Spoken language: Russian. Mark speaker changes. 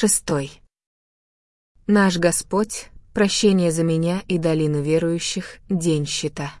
Speaker 1: Шестой. Наш Господь, прощение за меня и долину верующих, день щита.